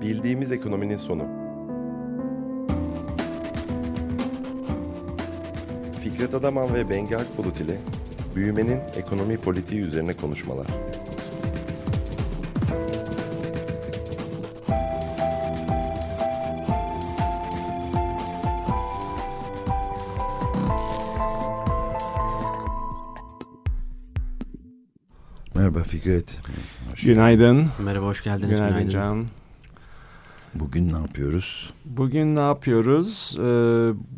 Bildiğimiz ekonominin sonu. Fikret Adaman ve Bengi Akbulut ile büyümenin ekonomi politiği üzerine konuşmalar. Merhaba Fikret. Hoş Günaydın. Merhaba, hoş geldiniz. Günaydın, Günaydın. Can. Bugün ne yapıyoruz? Bugün ne yapıyoruz? Ee,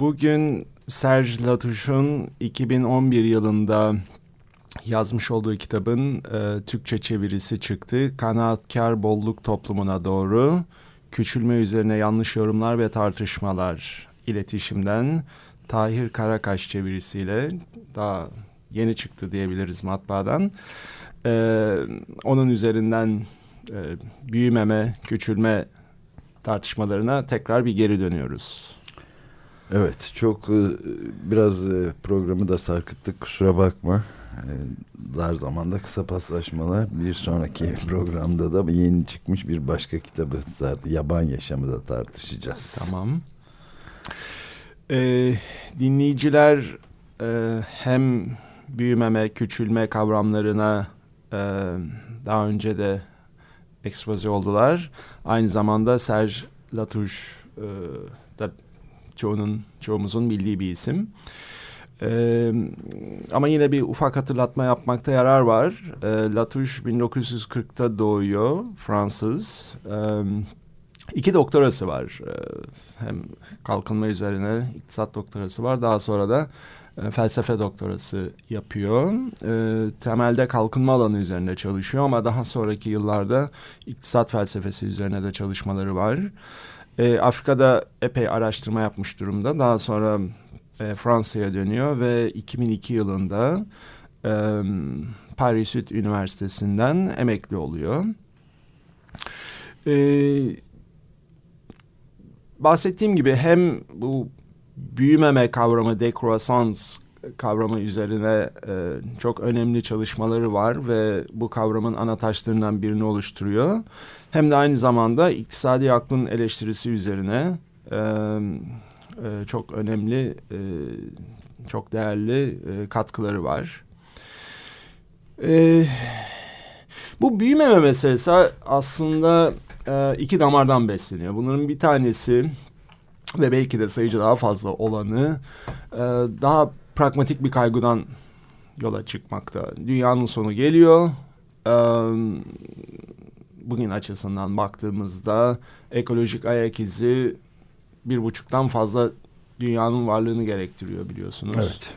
bugün Serge Latouche'un 2011 yılında yazmış olduğu kitabın e, Türkçe çevirisi çıktı. Kanaatkar bolluk toplumuna doğru küçülme üzerine yanlış yorumlar ve tartışmalar iletişimden Tahir Karakaş çevirisiyle daha yeni çıktı diyebiliriz matbaadan. Ee, onun üzerinden e, büyümeme, küçülme tartışmalarına tekrar bir geri dönüyoruz. Evet, çok e, biraz e, programı da sarkıttık kusura bakma. E, dar zamanda kısa paslaşmalar. Bir sonraki programda da yeni çıkmış bir başka kitabı yaban yaşamı da tartışacağız. Tamam. Ee, dinleyiciler e, hem büyümeme, küçülme kavramlarına e, daha önce de ekspoze oldular. Aynı zamanda Serge Latouche e, da çoğunun, çoğumuzun bildiği bir isim. Ee, ama yine bir ufak hatırlatma yapmakta yarar var. Ee, Latouche 1940'ta doğuyor, Fransız. Ee, iki doktorası var. Ee, hem kalkınma üzerine iktisat doktorası var. Daha sonra da felsefe doktorası yapıyor. E, temelde kalkınma alanı üzerinde çalışıyor ama daha sonraki yıllarda iktisat felsefesi üzerine de çalışmaları var. E, Afrika'da epey araştırma yapmış durumda. Daha sonra e, Fransa'ya dönüyor ve 2002 yılında e, Paris Süd Üniversitesi'nden emekli oluyor. E, bahsettiğim gibi hem bu büyümeme kavramı, decroissance kavramı üzerine e, çok önemli çalışmaları var ve bu kavramın ana taşlarından birini oluşturuyor. Hem de aynı zamanda iktisadi aklın eleştirisi üzerine e, e, çok önemli, e, çok değerli e, katkıları var. E, bu büyümeme meselesi aslında e, iki damardan besleniyor. Bunların bir tanesi ve belki de sayıcı daha fazla olanı e, daha pragmatik bir kaygıdan yola çıkmakta. Dünyanın sonu geliyor. E, bugün açısından baktığımızda ekolojik ayak izi bir buçuktan fazla dünyanın varlığını gerektiriyor biliyorsunuz. Evet.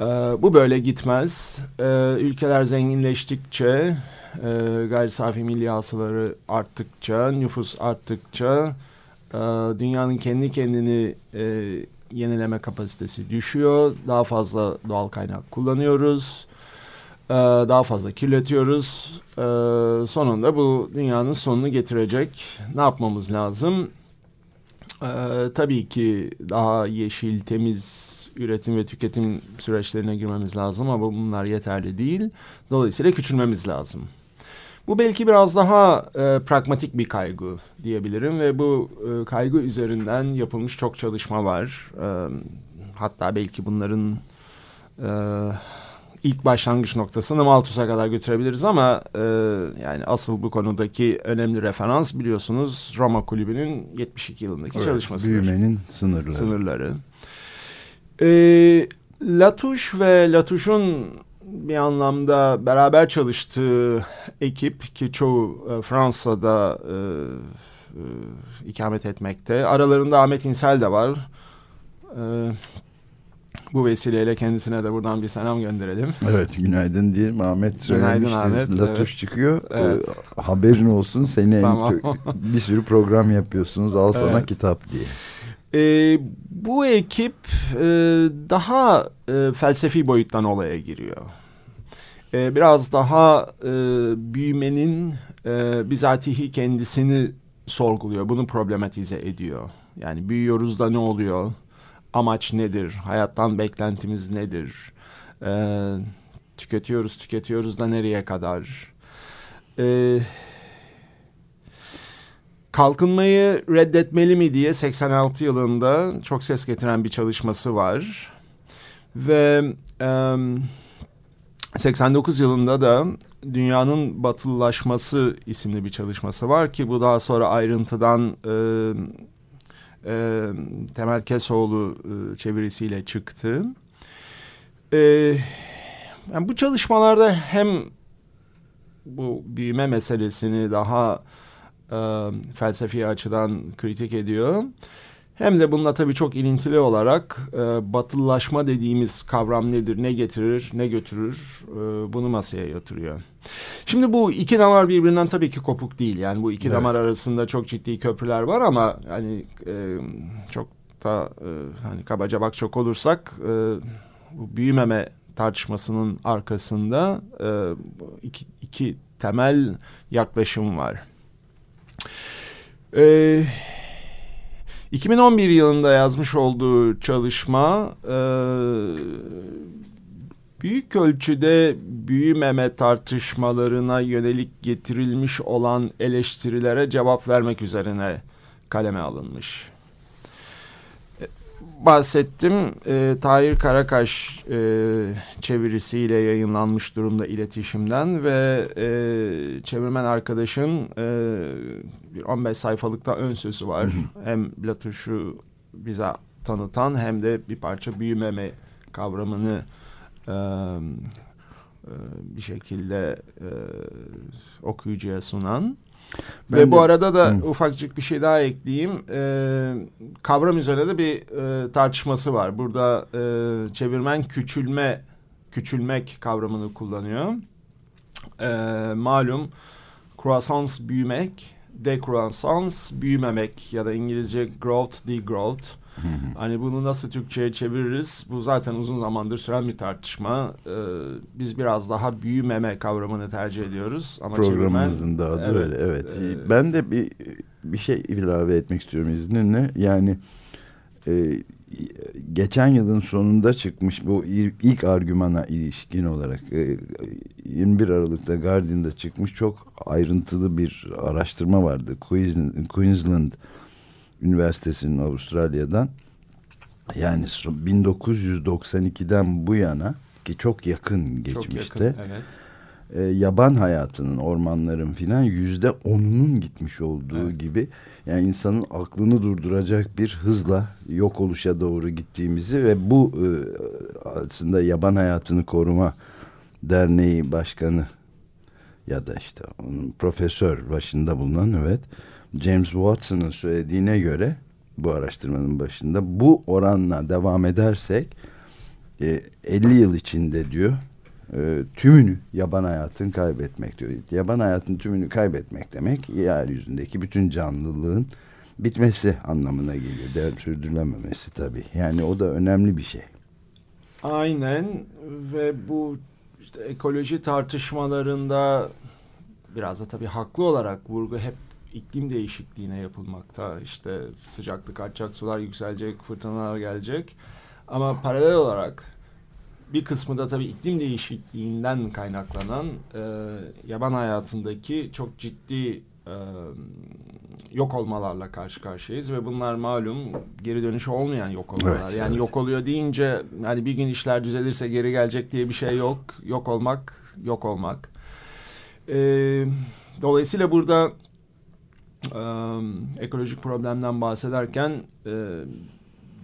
Ee, bu böyle gitmez. Ee, ülkeler zenginleştikçe, e, gayri safi milli hasıları arttıkça, nüfus arttıkça dünyanın kendi kendini e, yenileme kapasitesi düşüyor. Daha fazla doğal kaynak kullanıyoruz. E, daha fazla kirletiyoruz. E, sonunda bu dünyanın sonunu getirecek. Ne yapmamız lazım? E, tabii ki daha yeşil, temiz üretim ve tüketim süreçlerine girmemiz lazım ama bunlar yeterli değil. Dolayısıyla küçülmemiz lazım. Bu belki biraz daha e, pragmatik bir kaygı diyebilirim ve bu e, kaygı üzerinden yapılmış çok çalışma var. E, hatta belki bunların e, ilk başlangıç noktasını Malthus'a kadar götürebiliriz ama e, yani asıl bu konudaki önemli referans biliyorsunuz Roma Kulübü'nün 72 yılındaki evet, çalışmasıdır. Büyümenin sınırları. Sınırları. E, Latouche ve Latouche'un bir anlamda beraber çalıştığı ekip ki çoğu e, Fransa'da e, e, ikamet etmekte. Aralarında Ahmet İnsel de var. E, bu vesileyle kendisine de buradan bir selam gönderelim. Evet günaydın diyelim Ahmet Günaydın Ahmet. Latuş evet. çıkıyor. Evet. Ee, haberin olsun seni tamam. bir sürü program yapıyorsunuz al sana evet. kitap diye. E, bu ekip e, daha e, felsefi boyuttan olaya giriyor e, biraz daha e, büyümenin e, bizatihi kendisini sorguluyor. Bunu problematize ediyor. Yani büyüyoruz da ne oluyor? Amaç nedir? Hayattan beklentimiz nedir? E, tüketiyoruz, tüketiyoruz da nereye kadar? E, kalkınmayı reddetmeli mi diye 86 yılında çok ses getiren bir çalışması var. Ve e, 89 yılında da Dünyanın Batılılaşması isimli bir çalışması var ki bu daha sonra ayrıntıdan e, e, Temel Kesoğlu e, çevirisiyle çıktı. E, yani bu çalışmalarda hem bu büyüme meselesini daha e, felsefi açıdan kritik ediyor. Hem de bununla tabii çok ilintili olarak e, batılılaşma dediğimiz kavram nedir, ne getirir, ne götürür e, bunu masaya yatırıyor. Şimdi bu iki damar birbirinden tabii ki kopuk değil. Yani bu iki evet. damar arasında çok ciddi köprüler var ama hani e, çok da e, hani kabaca bak çok olursak e, bu büyümeme tartışmasının arkasında e, iki, iki temel yaklaşım var. E, 2011 yılında yazmış olduğu çalışma e, büyük ölçüde büyümeme tartışmalarına yönelik getirilmiş olan eleştirilere cevap vermek üzerine kaleme alınmış. E, bahsettim. E, Tahir Karakaş e, çevirisiyle yayınlanmış durumda iletişimden ve e, çevirmen arkadaşın e, bir 15 sayfalıkta ön sözü var. hem Latuş'u bize tanıtan hem de bir parça büyümeme kavramını e, bir şekilde e, okuyucuya sunan. Ben Ve de, bu arada da hı. ufakcık bir şey daha ekleyeyim. E, kavram üzerine de bir e, tartışması var. Burada e, çevirmen küçülme, küçülmek kavramını kullanıyor. E, malum croissance büyümek, decroissance büyümemek ya da İngilizce growth, degrowth. Hani bunu nasıl Türkçe'ye çeviririz? Bu zaten uzun zamandır süren bir tartışma. Ee, biz biraz daha büyümeme kavramını tercih ediyoruz. Ama Programımızın da adı evet, öyle. Evet. E, ben de bir bir şey ilave etmek istiyorum izninle. Yani e, geçen yılın sonunda çıkmış bu ilk argümana ilişkin olarak e, 21 Aralık'ta Guardian'da çıkmış çok ayrıntılı bir araştırma vardı. Queensland, Queensland Üniversitesi'nin Avustralya'dan yani 1992'den bu yana ki çok yakın geçmişte çok yakın, evet. E, yaban hayatının ormanların filan yüzde onunun gitmiş olduğu evet. gibi yani insanın aklını durduracak bir hızla yok oluşa doğru gittiğimizi ve bu e, aslında yaban hayatını koruma derneği başkanı ya da işte onun profesör başında bulunan evet James Watson'ın söylediğine göre bu araştırmanın başında bu oranla devam edersek e, 50 yıl içinde diyor e, tümünü yaban hayatın kaybetmek diyor. Yaban hayatın tümünü kaybetmek demek yeryüzündeki bütün canlılığın bitmesi anlamına geliyor. Devam sürdürülememesi tabii. Yani o da önemli bir şey. Aynen ve bu işte ekoloji tartışmalarında biraz da tabii haklı olarak vurgu hep iklim değişikliğine yapılmakta. İşte sıcaklık artacak, sular yükselecek, fırtınalar gelecek. Ama paralel olarak bir kısmı da tabii iklim değişikliğinden kaynaklanan e, yaban hayatındaki çok ciddi e, yok olmalarla karşı karşıyayız ve bunlar malum geri dönüşü olmayan yok olmalar. Evet, yani evet. yok oluyor deyince hani bir gün işler düzelirse geri gelecek diye bir şey yok. Yok olmak, yok olmak. E, dolayısıyla burada e, ekolojik problemden bahsederken e,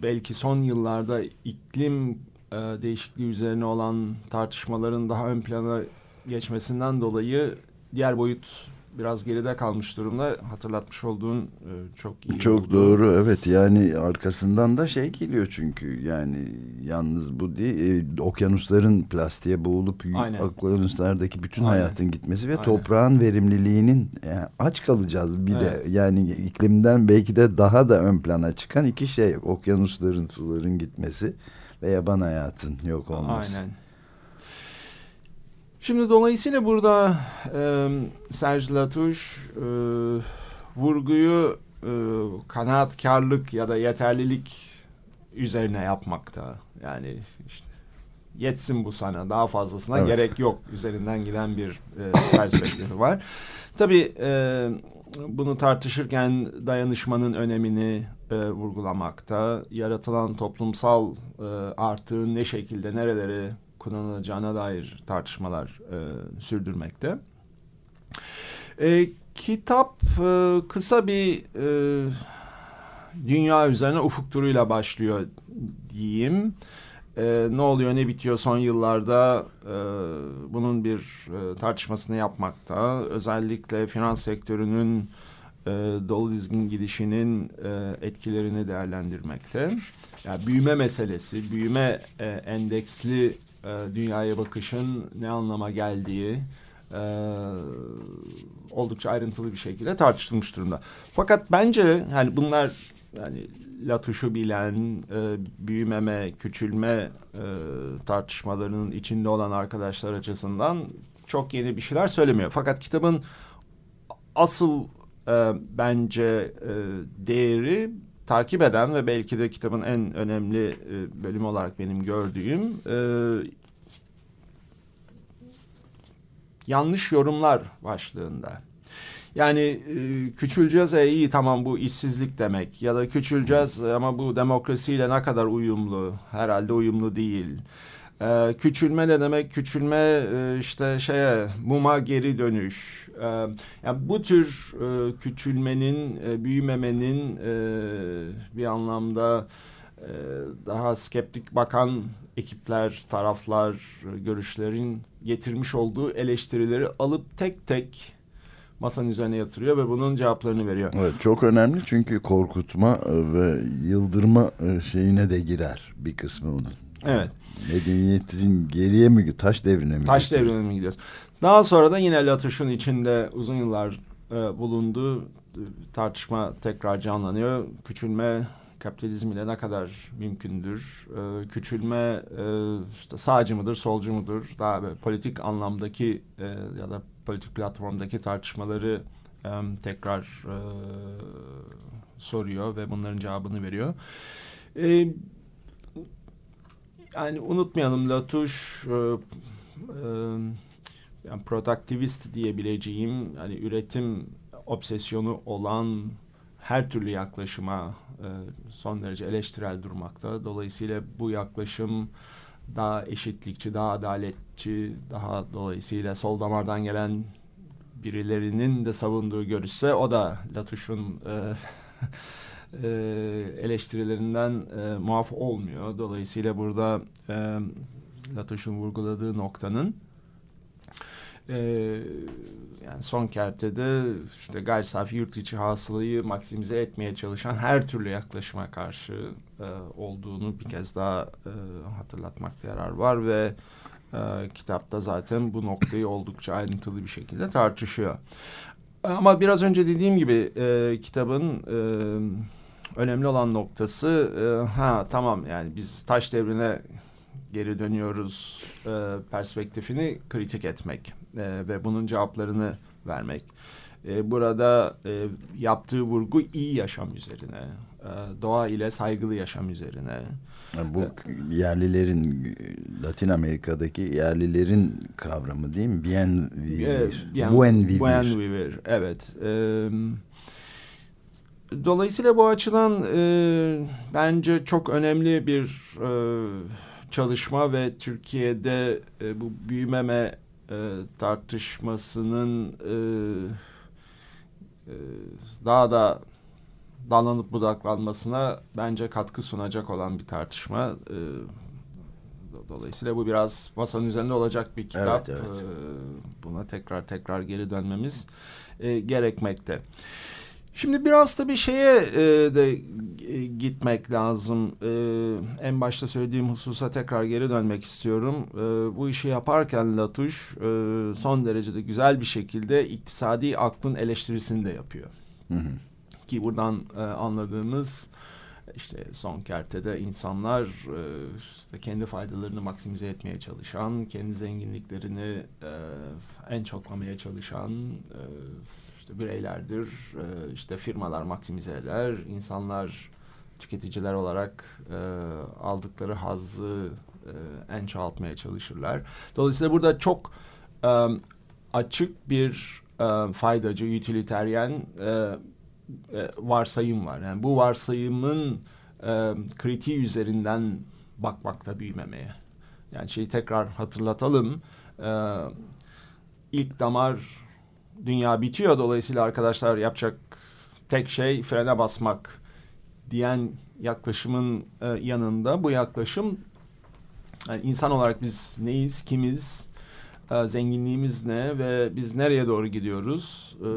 belki son yıllarda iklim e, değişikliği üzerine olan tartışmaların daha ön plana geçmesinden dolayı diğer boyut biraz geride kalmış durumda. Hatırlatmış olduğun e, çok iyi Çok oldu. doğru evet yani arkasından da şey geliyor çünkü yani yalnız bu değil e, okyanusların plastiğe boğulup Aynen. okyanuslardaki bütün Aynen. hayatın gitmesi ve Aynen. toprağın verimliliğinin yani e, aç kalacağız bir evet. de yani iklimden belki de daha da ön plana çıkan iki şey okyanusların suların gitmesi ve yaban hayatın yok olması. Aynen. Şimdi dolayısıyla burada e, Serge Latouche e, vurguyu e, kanaatkarlık ya da yeterlilik üzerine yapmakta. Yani işte yetsin bu sana daha fazlasına Evet. gerek yok üzerinden giden bir e, perspektifi var. Tabii e, bunu tartışırken dayanışmanın önemini e, vurgulamakta, yaratılan toplumsal e, artığın ne şekilde, nerelere kullanılacağına dair tartışmalar e, sürdürmekte. E, kitap e, kısa bir e, dünya üzerine ufuk turuyla başlıyor diyeyim. E, ne oluyor ne bitiyor son yıllarda e, bunun bir e, tartışmasını yapmakta. Özellikle finans sektörünün e, dolu dizgin gidişinin e, etkilerini değerlendirmekte. Yani büyüme meselesi, büyüme e, endeksli e, dünyaya bakışın ne anlama geldiği e, oldukça ayrıntılı bir şekilde tartışılmış durumda. Fakat bence yani bunlar yani Latuş'u bilen, e, büyümeme, küçülme e, tartışmalarının içinde olan arkadaşlar açısından çok yeni bir şeyler söylemiyor. Fakat kitabın asıl e, bence e, değeri takip eden ve belki de kitabın en önemli e, bölümü olarak benim gördüğüm e, yanlış yorumlar başlığında. Yani e, küçüleceğiz e, iyi tamam bu işsizlik demek ya da küçüleceğiz ama bu demokrasiyle ne kadar uyumlu herhalde uyumlu değil. E, küçülme ne demek küçülme e, işte şeye muma geri dönüş. E, yani bu tür e, küçülmenin e, büyümemenin e, bir anlamda e, daha skeptik bakan ekipler, taraflar, e, görüşlerin getirmiş olduğu eleştirileri alıp tek tek masanın üzerine yatırıyor ve bunun cevaplarını veriyor. Evet çok önemli çünkü korkutma e, ve yıldırma e, şeyine de girer bir kısmı onun. Evet. Medeniyetin geriye mi taş devrine mi? Taş devrine mi gidiyoruz? Daha sonra da yine Latuş'un içinde uzun yıllar e, bulunduğu e, tartışma tekrar canlanıyor. Küçülme kapitalizm ile ne kadar mümkündür? E, küçülme e, işte sağcı mıdır, solcu mudur? Daha böyle politik anlamdaki e, ya da politik platformdaki tartışmaları e, tekrar e, soruyor ve bunların cevabını veriyor. E, yani unutmayalım Latuş e, e, yani produktivist diyebileceğim yani üretim obsesyonu olan her türlü yaklaşıma e, son derece eleştirel durmakta. Dolayısıyla bu yaklaşım daha eşitlikçi, daha adaletçi, daha dolayısıyla sol damardan gelen birilerinin de savunduğu görüşse o da Latuş'un e, e, eleştirilerinden e, muaf olmuyor. Dolayısıyla burada e, Latuş'un vurguladığı noktanın e, yani son kertede işte gayri safi yurt içi hasılayı maksimize etmeye çalışan her türlü yaklaşıma karşı e, olduğunu bir kez daha e, hatırlatmakta yarar var ve e, kitapta zaten bu noktayı oldukça ayrıntılı bir şekilde tartışıyor. Ama biraz önce dediğim gibi e, kitabın e, önemli olan noktası e, ha tamam yani biz taş devrine geri dönüyoruz e, perspektifini kritik etmek e, ve bunun cevaplarını vermek. E, burada e, yaptığı vurgu iyi yaşam üzerine, e, doğa ile saygılı yaşam üzerine. Yani bu yerlilerin Latin Amerika'daki yerlilerin kavramı değil mi? Bien vivir. Evet, bien- Buen vivir. Buen vivir, evet. Eee, dolayısıyla bu açıdan eee, bence çok önemli bir eee, çalışma ve Türkiye'de eee, bu büyümeme eee, tartışmasının eee, eee, daha da dallanıp budaklanmasına bence katkı sunacak olan bir tartışma. Eee, Dolayısıyla bu biraz masanın üzerinde olacak bir kitap. Evet, evet. Ee, Buna tekrar tekrar geri dönmemiz e, gerekmekte. Şimdi biraz da bir şeye e, de e, gitmek lazım. E, en başta söylediğim hususa tekrar geri dönmek istiyorum. E, bu işi yaparken Latuş e, son derecede güzel bir şekilde iktisadi aklın eleştirisini de yapıyor. Hı hı. Ki buradan e, anladığımız işte son kertede insanlar e, işte kendi faydalarını maksimize etmeye çalışan, kendi zenginliklerini e, en çoklamaya çalışan e, işte bireylerdir. E, işte firmalar maksimize eder, insanlar tüketiciler olarak e, aldıkları hazzı e, en çoğaltmaya çalışırlar. Dolayısıyla burada çok e, açık bir faydacı, utilitarian varsayım var. Yani bu varsayımın e, kritiği üzerinden bakmakta büyümemeye. Yani şeyi tekrar hatırlatalım. E, ilk damar dünya bitiyor. Dolayısıyla arkadaşlar yapacak tek şey frene basmak diyen yaklaşımın e, yanında bu yaklaşım yani insan olarak biz neyiz, kimiz, e, zenginliğimiz ne ve biz nereye doğru gidiyoruz? E,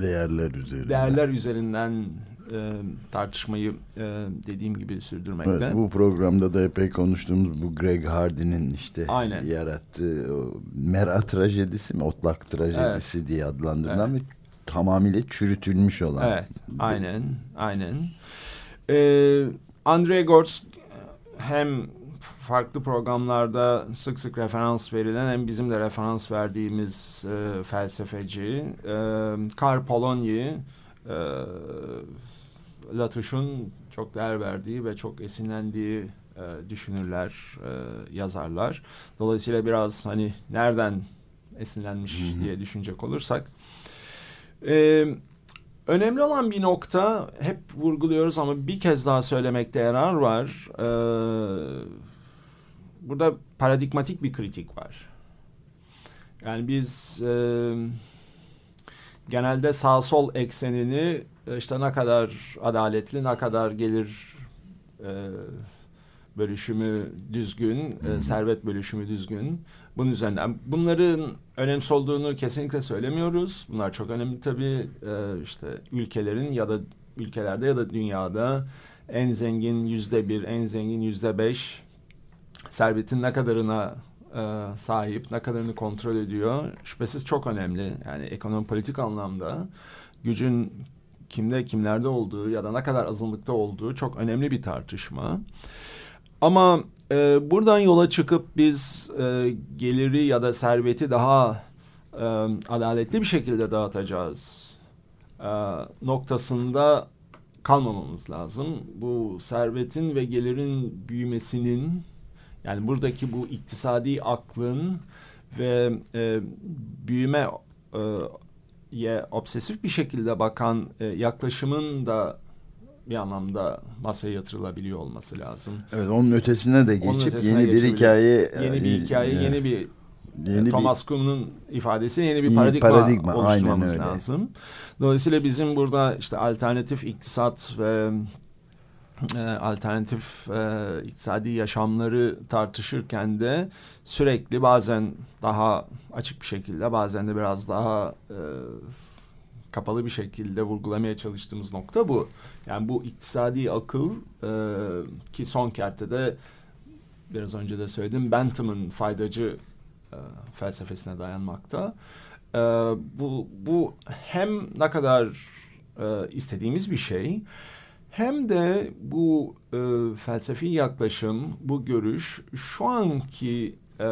değerler üzerinden. Değerler üzerinden e, tartışmayı e, dediğim gibi sürdürmekte. Evet, bu programda da epey konuştuğumuz bu Greg Hardy'nin işte Aynen. yarattığı o Mera trajedisi mi, Otlak trajedisi evet. diye adlandırılan Evet. ve tamamıyla çürütülmüş olan. Evet, aynen, aynen. Ee, Andre Gortz hem farklı programlarda sık sık referans verilen hem bizim de referans verdiğimiz e, felsefeci. E, Karl Polanyi, e, Latouche'un çok değer verdiği ve çok esinlendiği e, düşünürler, e, yazarlar. Dolayısıyla biraz hani nereden esinlenmiş Hı hı. diye düşünecek olursak. E, önemli olan bir nokta hep vurguluyoruz ama bir kez daha söylemekte yarar var. E, burada paradigmatik bir kritik var. Yani biz e, genelde sağ sol eksenini e, işte ne kadar adaletli, ne kadar gelir e, bölüşümü düzgün, e, servet bölüşümü düzgün. Bunun üzerinden bunların önemli olduğunu kesinlikle söylemiyoruz. Bunlar çok önemli tabii. E, işte ülkelerin ya da ülkelerde ya da dünyada en zengin yüzde bir, en zengin yüzde beş servetin ne kadarına e, sahip, ne kadarını kontrol ediyor şüphesiz çok önemli. Yani ekonomi politik anlamda gücün kimde kimlerde olduğu ya da ne kadar azınlıkta olduğu çok önemli bir tartışma. Ama e, buradan yola çıkıp biz e, geliri ya da serveti daha e, adaletli bir şekilde dağıtacağız e, noktasında kalmamamız lazım. Bu servetin ve gelirin büyümesinin yani buradaki bu iktisadi aklın ve e, büyüme e, ye obsesif bir şekilde bakan e, yaklaşımın da bir anlamda masaya yatırılabiliyor olması lazım. Evet, onun ötesine de geçip ötesine yeni bir hikaye Yeni bir hikaye, yani, yeni bir yeni bir- Thomas Kuhn'un ifadesi yeni bir Yeni paradigma, paradigma, oluşturmamız lazım. Dolayısıyla bizim burada işte alternatif iktisat ve e, alternatif e, iktisadi yaşamları tartışırken de sürekli bazen daha açık bir şekilde bazen de biraz daha e, kapalı bir şekilde vurgulamaya çalıştığımız nokta bu. Yani bu iktisadi akıl e, ki son kertede biraz önce de söyledim Bentham'ın faydacı e, felsefesine dayanmakta. E, bu, bu hem ne kadar e, istediğimiz bir şey hem de bu e, felsefi yaklaşım, bu görüş şu anki e,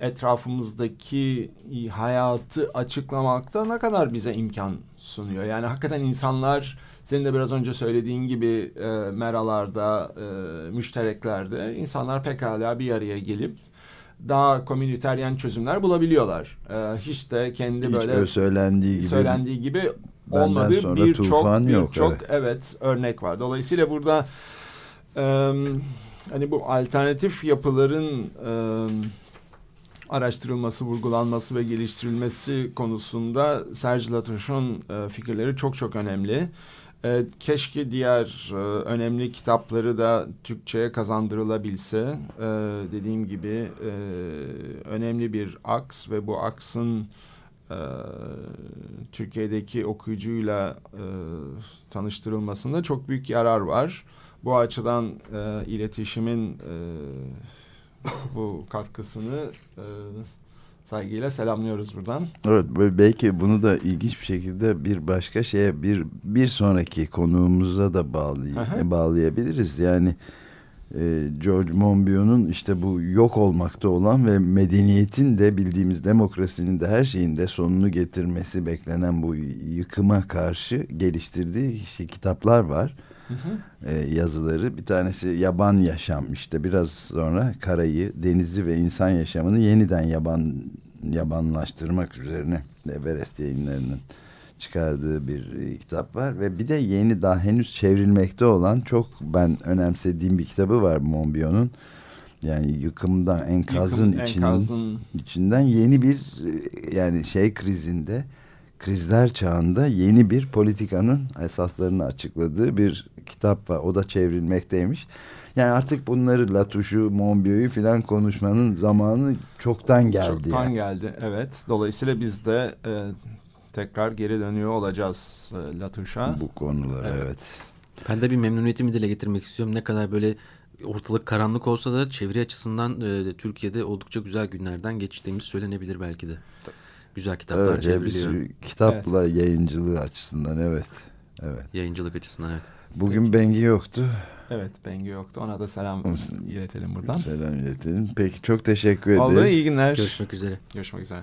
etrafımızdaki hayatı açıklamakta ne kadar bize imkan sunuyor. Yani hakikaten insanlar senin de biraz önce söylediğin gibi e, meralarda, e, müştereklerde insanlar pekala bir araya gelip daha komüniteryen çözümler bulabiliyorlar. E, hiç de kendi hiç böyle öyle söylendiği gibi söylendiği gibi Benden birçok birçok evet. evet. örnek var. Dolayısıyla burada e, hani bu alternatif yapıların e, araştırılması, vurgulanması ve geliştirilmesi konusunda Serge Latouche'un e, fikirleri çok çok önemli. E, keşke diğer e, önemli kitapları da Türkçe'ye kazandırılabilse. E, dediğim gibi e, önemli bir aks ve bu aksın e, Türkiye'deki okuyucuyla e, tanıştırılmasında çok büyük yarar var. Bu açıdan e, iletişimin e, bu katkısını e, saygıyla selamlıyoruz buradan. Evet ve belki bunu da ilginç bir şekilde bir başka şeye bir bir sonraki konuğumuza da bağlay Aha. bağlayabiliriz. Yani George Monbiot'un işte bu yok olmakta olan ve medeniyetin de bildiğimiz demokrasinin de her şeyin de sonunu getirmesi beklenen bu yıkıma karşı geliştirdiği işte kitaplar var. e, yazıları. Bir tanesi yaban yaşam işte biraz sonra karayı, denizi ve insan yaşamını yeniden yaban yabanlaştırmak üzerine Everest yayınlarının çıkardığı bir e, kitap var ve bir de yeni daha henüz çevrilmekte olan çok ben önemsediğim bir kitabı var Monbiot'un. Yani yıkımdan enkazın, Yıkım, içinin, enkazın içinden yeni bir e, yani şey krizinde krizler çağında yeni bir politikanın esaslarını açıkladığı bir kitap var. O da çevrilmekteymiş. Yani artık bunları Latuş'u, Monbiot'u filan konuşmanın zamanı çoktan geldi. çoktan yani. geldi. Evet. Dolayısıyla biz de e, tekrar geri dönüyor olacağız e, Latuş'a. Bu konulara evet. Evet. Ben de bir memnuniyetimi dile getirmek istiyorum. Ne kadar böyle ortalık karanlık olsa da çeviri açısından e, Türkiye'de oldukça güzel günlerden geçtiğimiz söylenebilir belki de. Güzel kitaplar Evet, çevriliyor. kitapla yayıncılığı açısından evet. Evet. Yayıncılık açısından evet. Bugün Bengi yoktu. Evet Bengi yoktu. Ona da selam iletelim buradan. Selam iletelim. Peki çok teşekkür ederiz. Oldu iyi günler. Görüşmek üzere. Görüşmek üzere.